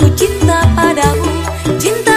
Aku cinta padamu Cinta